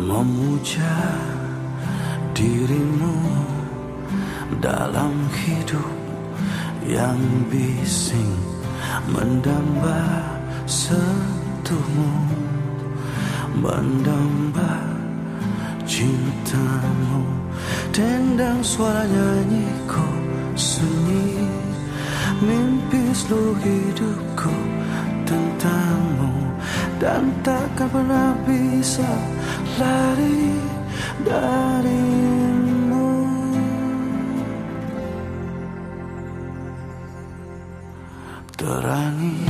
memuja dirimu dalam hidup yang bising mendamba sentuhmu mendamba cintamu. Tendang suara nyanyiku sunyi mimpi seluruh hidupku tentangmu. Dan takkan pernah bisa lari darimu. Terangi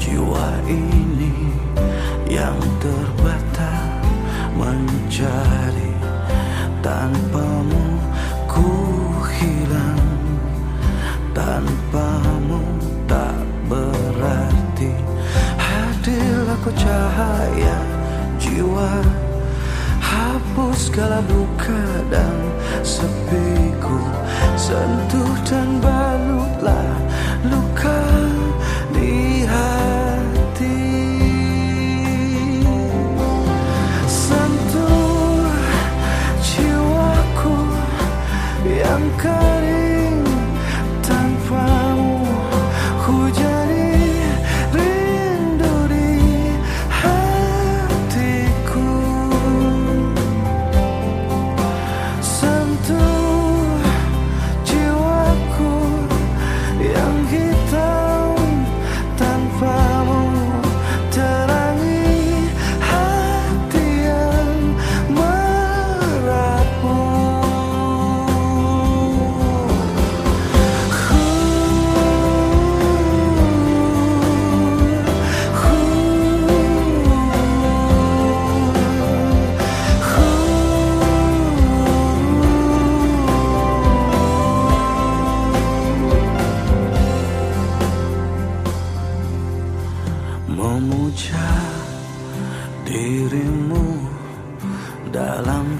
jiwa ini yang terbata mencari tanpamu ku hilang. Tanpamu tak berarti hadirlah kau cahaya jiwa hapus segala duka dan sepiku sentuh dan balutlah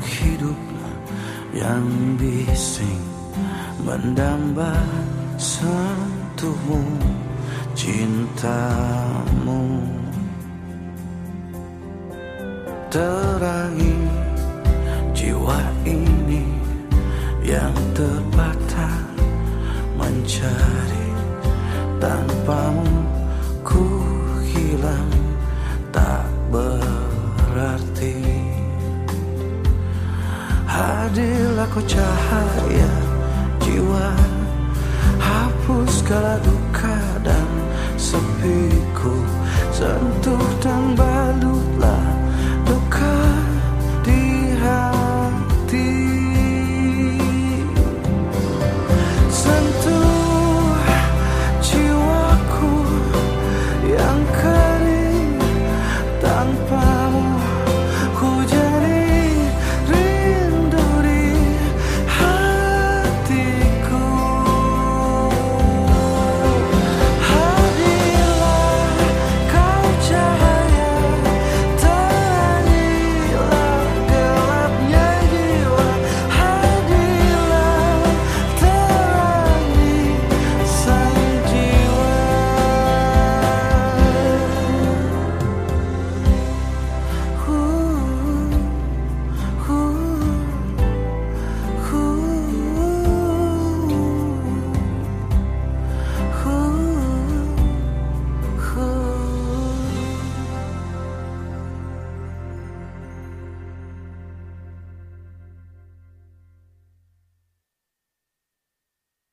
hidup yang bising mendamba sentuhmu cintamu. Terangi jiwa ini yang terbata mencari tanpamu Hadirlah kau cahaya jiwa. Hapus segala duka.